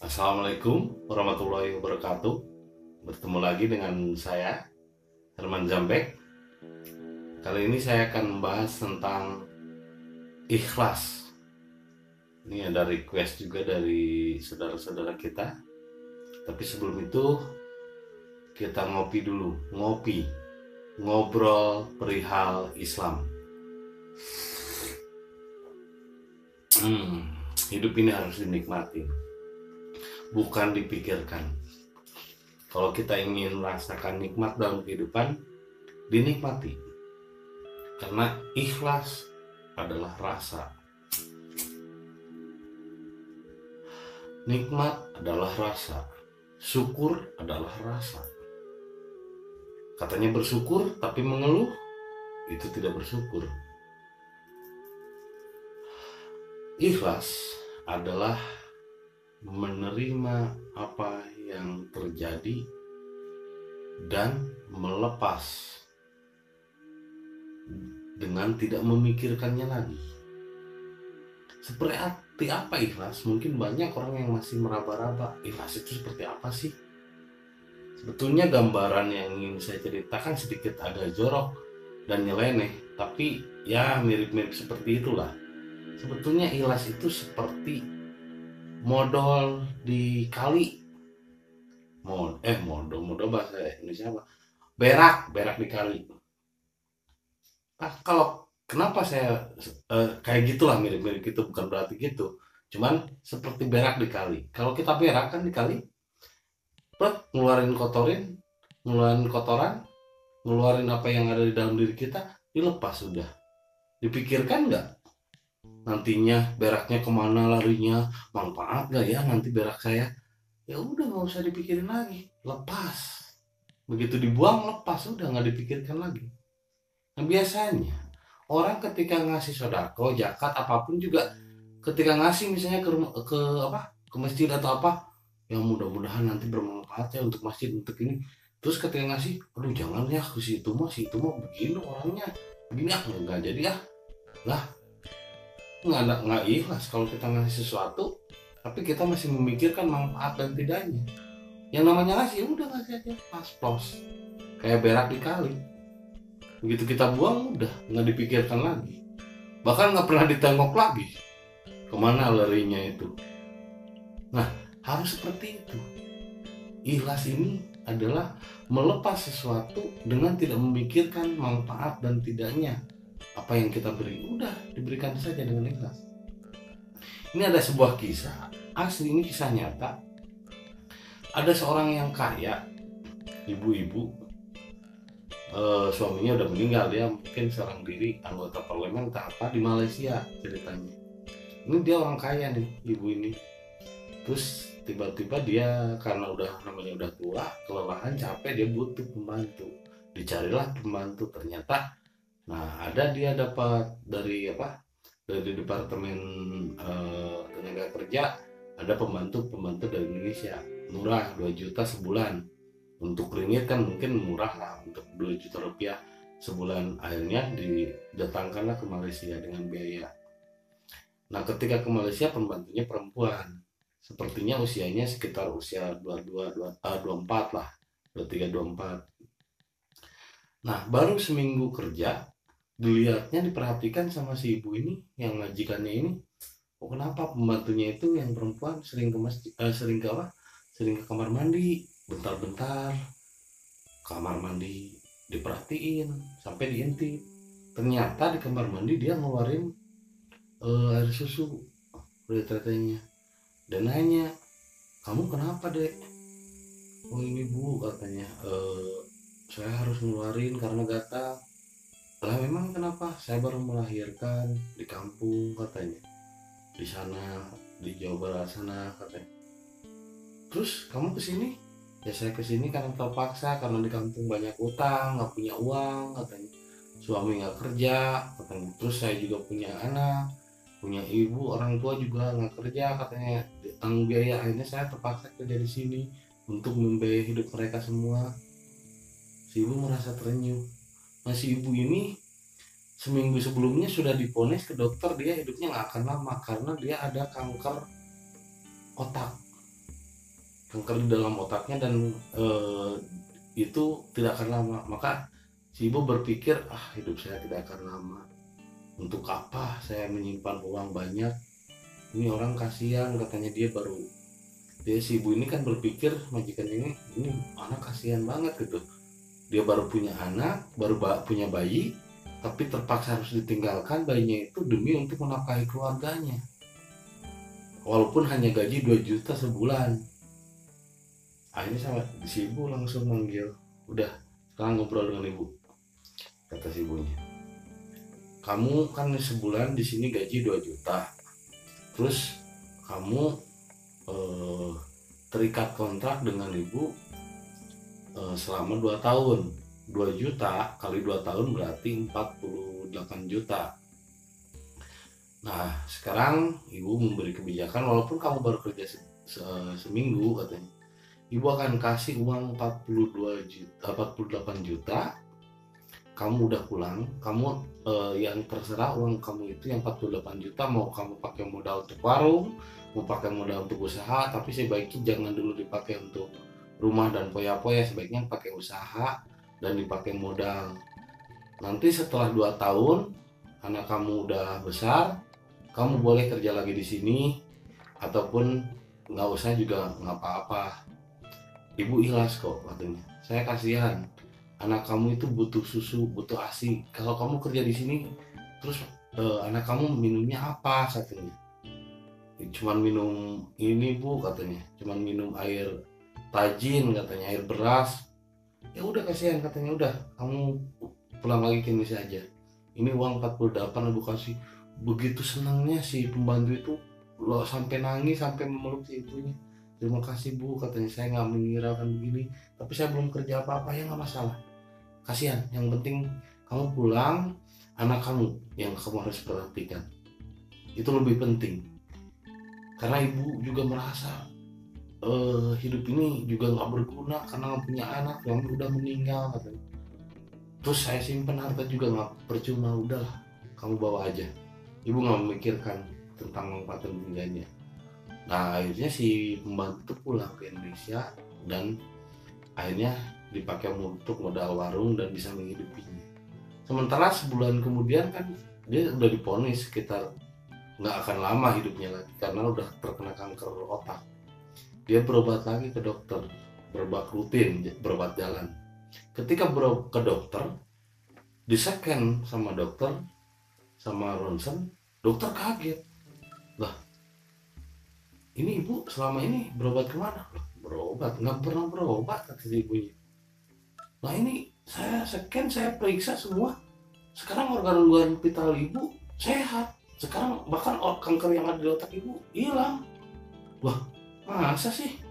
Assalamualaikum warahmatullahi wabarakatuh. Bertemu lagi dengan saya Herman Zambek. Kali ini saya akan membahas tentang ikhlas. Ini ada request juga dari saudara-saudara kita. Tapi sebelum itu kita ngopi dulu, ngopi, ngobrol perihal Islam. Hmm, hidup ini harus dinikmati bukan dipikirkan. Kalau kita ingin merasakan nikmat dalam kehidupan, dinikmati. Karena ikhlas adalah rasa. Nikmat adalah rasa. Syukur adalah rasa. Katanya bersyukur tapi mengeluh, itu tidak bersyukur. Ikhlas adalah menerima apa yang terjadi dan melepas dengan tidak memikirkannya lagi. Seperti apa ikhlas? Mungkin banyak orang yang masih meraba-raba ikhlas itu seperti apa sih? Sebetulnya gambaran yang ingin saya ceritakan sedikit agak jorok dan nyeleneh, tapi ya mirip-mirip seperti itulah. Sebetulnya ikhlas itu seperti modal di kali mod eh modal modal bahasa Indonesia apa? Berak berak di kali nah kalau kenapa saya eh, kayak gitulah mirip-mirip gitu bukan berarti gitu. Cuman seperti berak di kali kalau kita berak kan di kali buat ngeluarin kotorin ngeluarin kotoran ngeluarin apa yang ada di dalam diri kita dilepas sudah. Dipikirkan nggak nantinya beraknya ke mana larinya? Manfaat gak ya nanti berak saya? Ya udah nggak usah dipikirin lagi. Lepas. Begitu dibuang lepas. Udah nggak dipikirkan lagi. Nah biasanya orang ketika ngasih sodako jakat apa pun juga ketika ngasih misalnya ke ke apa ke masjid atau apa yang mudah-mudahan nanti bermanfaat ya untuk masjid untuk ini. Terus ketika ngasih aduh jangan ya ke situ mah situ mah begini orangnya begini. Ah nggak jadi ya lah nggak ada nggak ikhlas kalau kita ngasih sesuatu tapi kita masih memikirkan manfaat dan tidaknya. Yang namanya ngasih udah ngasih aja. Pas plos kayak berak di kali. Begitu kita buang udah nggak dipikirkan lagi. Bahkan nggak pernah ditengok lagi ke mana larinya itu. Nah harus seperti itu. Ikhlas ini adalah melepas sesuatu dengan tidak memikirkan manfaat dan tidaknya apa yang kita beri udah diberikan saja dengan ikhlas. Ini ada sebuah kisah. Asli ini kisah nyata. Ada seorang yang kaya ibu-ibu. Eh, suaminya udah meninggal dia mungkin seorang diri anggota parlemen tak apa di Malaysia ceritanya. Ini dia orang kaya nih ibu ini. Terus tiba-tiba dia karena udah namanya udah tua kelelahan capek dia butuh pembantu. Dicarilah pembantu. Ternyata Nah, ada dia dapat dari apa? Dari departemen uh, tenaga kerja ada pembantu-pembantu dari Indonesia. Murah 2 juta sebulan. Untuk ringit kan mungkin murah lah untuk 2 juta rupiah sebulan. Akhirnya didatangkanlah ke Malaysia dengan biaya. Nah ketika ke Malaysia pembantunya perempuan. Sepertinya usianya sekitar usia 22 uh, 24 lah. 23 24 nah baru seminggu kerja dilihatnya diperhatikan sama si ibu ini yang majikannya ini. Oh kenapa pembantunya itu yang perempuan sering ke masjid eh, sering ke sering ke kamar mandi bentar-bentar kamar mandi diperhatiin sampai diintip ternyata di kamar mandi dia ngeluarin uh, air susu dari tetenya dan nanya kamu kenapa dek? Oh ini bu katanya e, saya harus ngeluarin karena gatal lah memang kenapa? Saya baru melahirkan di kampung katanya. Di sana di Jawa Barat sana katanya. Terus kamu ke sini ya saya ke sini karena terpaksa karena di kampung banyak utang nggak punya uang katanya. Suami nggak kerja katanya. Terus saya juga punya anak punya ibu orang tua juga nggak kerja katanya. Tanggung biaya akhirnya saya terpaksa kerja di sini untuk membiayai hidup mereka semua. Si ibu merasa terenyuh Si ibu ini seminggu sebelumnya sudah diponis ke dokter dia hidupnya nggak akan lama karena dia ada kanker otak. kanker di dalam otaknya dan eh, itu tidak akan lama. Maka si ibu berpikir ah hidup saya tidak akan lama. Untuk apa saya menyimpan uang banyak? Ini orang kasihan katanya dia baru. Dia si ibu ini kan berpikir majikan ini ini anak kasihan banget gitu dia baru punya anak baru ba punya bayi tapi terpaksa harus ditinggalkan bayinya itu demi untuk menafkahi keluarganya. Walaupun hanya gaji 2 juta sebulan. Akhirnya sama si ibu langsung manggil udah sekarang ngobrol dengan ibu kata si ibunya. Kamu kan sebulan di sini gaji 2 juta. Terus kamu eh, terikat kontrak dengan ibu eh, selama 2 tahun. 2 juta kali 2 tahun berarti 48 juta. Nah sekarang ibu memberi kebijakan walaupun kamu baru kerja se se seminggu katanya. Ibu akan kasih uang 42 juta 48 juta. Kamu udah pulang kamu eh, yang terserah uang kamu itu yang 48 juta mau kamu pakai modal untuk warung mau pakai modal untuk usaha tapi sebaiknya jangan dulu dipakai untuk rumah dan poya-poya sebaiknya pakai usaha dan dipakai modal. Nanti setelah 2 tahun anak kamu udah besar kamu boleh kerja lagi di sini ataupun nggak usah juga nggak apa-apa. Ibu ikhlas kok katanya saya kasihan anak kamu itu butuh susu butuh asi. Kalau kamu kerja di sini terus uh, anak kamu minumnya apa katanya? Cuman minum ini bu katanya. Cuman minum air tajin katanya air beras. Ya udah kasihan katanya udah kamu pulang lagi ke Indonesia aja. Ini uang 48 ibu kasih. Begitu senangnya si pembantu itu lo sampai nangis sampai memeluk si ibunya. Terima kasih bu katanya saya nggak mengira kan begini tapi saya belum kerja apa-apa ya nggak masalah. Kasihan yang penting kamu pulang anak kamu yang kamu harus perhatikan. Itu lebih penting. Karena ibu juga merasa uh, hidup ini juga nggak berguna karena nggak punya anak yang udah meninggal katanya. Terus saya simpen harta juga nggak percuma udahlah kamu bawa aja. Ibu nggak memikirkan tentang manfaat dan nah akhirnya si pembantu pulang ke Indonesia dan akhirnya dipakai untuk modal warung dan bisa menghidupinya. Sementara sebulan kemudian kan dia udah diponis sekitar nggak akan lama hidupnya lagi karena udah terkena kanker otak dia berobat lagi ke dokter. Berobat rutin berobat jalan. Ketika berobat ke dokter diseken sama dokter sama ronsen dokter kaget. Lah ini ibu selama ini berobat ke mana? Berobat nggak pernah berobat kata ibunya nah ini. Saya scan saya periksa semua. Sekarang organ-organ vital ibu sehat. Sekarang bahkan kanker yang ada di otak ibu hilang. Wah masa sih?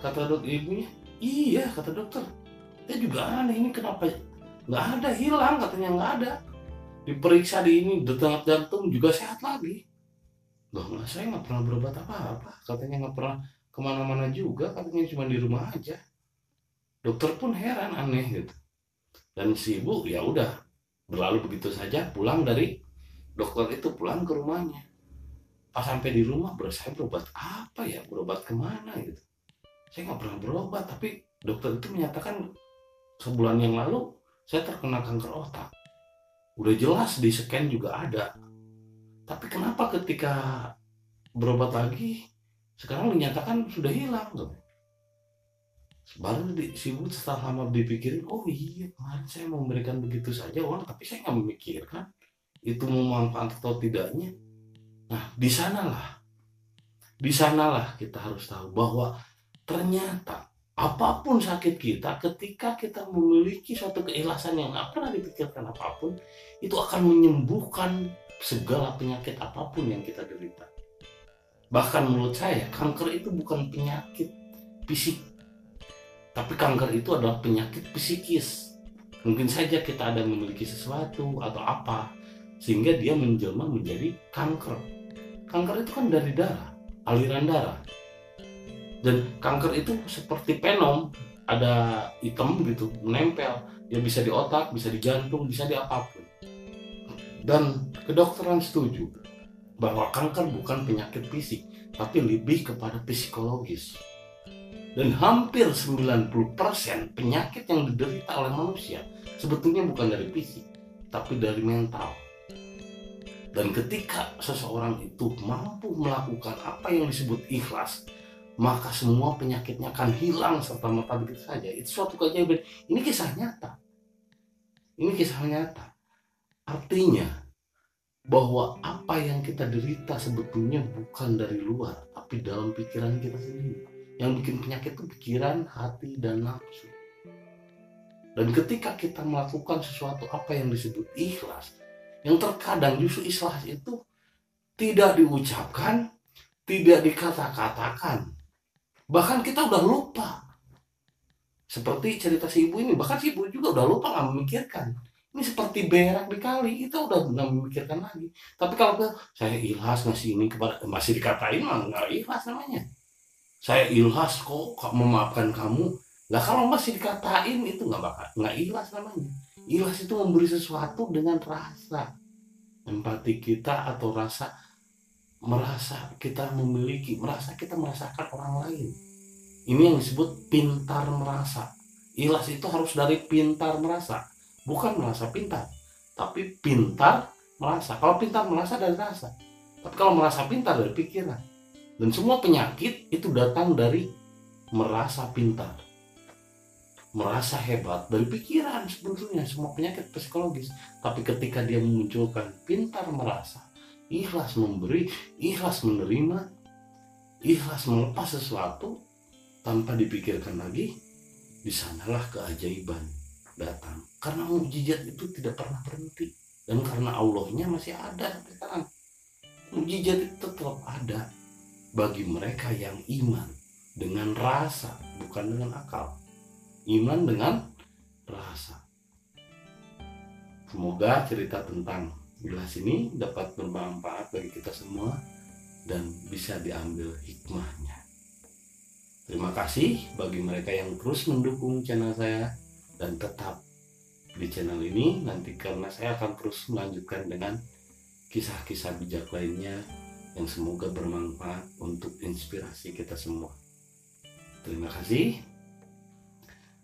Kata dok ibunya? Iya kata dokter. Ya juga aneh ini kenapa nggak ada? Hilang katanya nggak ada. Diperiksa di ini detak jantung juga sehat lagi. Loh nggak saya nggak pernah berobat apa-apa? Katanya nggak pernah ke mana-mana juga katanya cuma di rumah aja. Dokter pun heran aneh gitu. Dan si ibu ya udah berlalu begitu saja pulang dari dokter itu pulang ke rumahnya pas sampai di rumah bro saya berobat apa ya? Berobat ke mana? Gitu. Saya nggak pernah berobat tapi dokter itu menyatakan sebulan yang lalu saya terkena kanker otak. Udah jelas di scan juga ada. Tapi kenapa ketika berobat lagi sekarang dinyatakan sudah hilang? Tuh baru di, sibuk setelah lama dipikirin oh iya kemarin saya memberikan begitu saja uang tapi saya nggak memikirkan itu memanfaat atau tidaknya nah di sanalah di sanalah kita harus tahu bahwa ternyata apa pun sakit kita ketika kita memiliki suatu keikhlasan yang nggak pernah dipikirkan apa pun itu akan menyembuhkan segala penyakit apa pun yang kita derita. Bahkan menurut saya kanker itu bukan penyakit fisik, tapi kanker itu adalah penyakit psikis. Mungkin saja kita ada memiliki sesuatu atau apa sehingga dia menjelma menjadi kanker. Kanker itu kan dari darah, aliran darah. Dan kanker itu seperti penom, ada hitam gitu, menempel. Dia bisa di otak, bisa di jantung, bisa di apa pun dan kedokteran setuju bahwa kanker bukan penyakit fisik, tapi lebih kepada psikologis. Dan hampir 90% penyakit yang diderita oleh manusia sebetulnya bukan dari fisik, tapi dari mental. Dan ketika seseorang itu mampu melakukan apa yang disebut ikhlas, maka semua penyakitnya akan hilang serta merta begitu saja. Itu suatu keajaiban. Ini kisah nyata. Ini kisah nyata. Artinya bahwa apa yang kita derita sebetulnya bukan dari luar, tapi dalam pikiran kita sendiri. Yang bikin penyakit itu pikiran, hati, dan nafsu. Dan ketika kita melakukan sesuatu apa yang disebut ikhlas, yang terkadang justru ikhlas itu tidak diucapkan, tidak dikata-katakan, bahkan kita udah lupa. Seperti cerita si ibu ini bahkan si ibu juga udah lupa nggak memikirkan. Ini seperti berak di kali kita udah nggak memikirkan lagi. Tapi kalau saya ikhlas ngasih ini kepada masih dikatain mah nggak ikhlas namanya. Saya ikhlas kok memaafkan kamu. Lah kalau masih dikatain itu nggak bakal nggak ikhlas namanya ikhlas itu memberi sesuatu dengan rasa empati kita atau rasa merasa kita memiliki, merasa kita merasakan orang lain. Ini yang disebut pintar merasa. Ilas itu harus dari pintar merasa, bukan merasa pintar, tapi pintar merasa. Kalau pintar merasa dari rasa, tapi kalau merasa pintar dari pikiran. Dan semua penyakit itu datang dari merasa pintar, merasa hebat dari pikiran sebetulnya semua penyakit psikologis. Tapi ketika dia memunculkan pintar merasa, ikhlas memberi, ikhlas menerima, ikhlas melepas sesuatu tanpa dipikirkan lagi, di sanalah keajaiban datang. Karena mujizat itu tidak pernah berhenti dan karena Allahnya masih ada sampai sekarang. Mujizat itu tetap ada bagi mereka yang iman dengan rasa, bukan dengan akal. Iman dengan rasa. Semoga cerita tentang gelas ini dapat bermanfaat bagi kita semua dan bisa diambil hikmahnya. Terima kasih bagi mereka yang terus mendukung channel saya dan tetap di channel ini nanti karena saya akan terus melanjutkan dengan kisah-kisah bijak lainnya yang semoga bermanfaat untuk inspirasi kita semua. Terima kasih.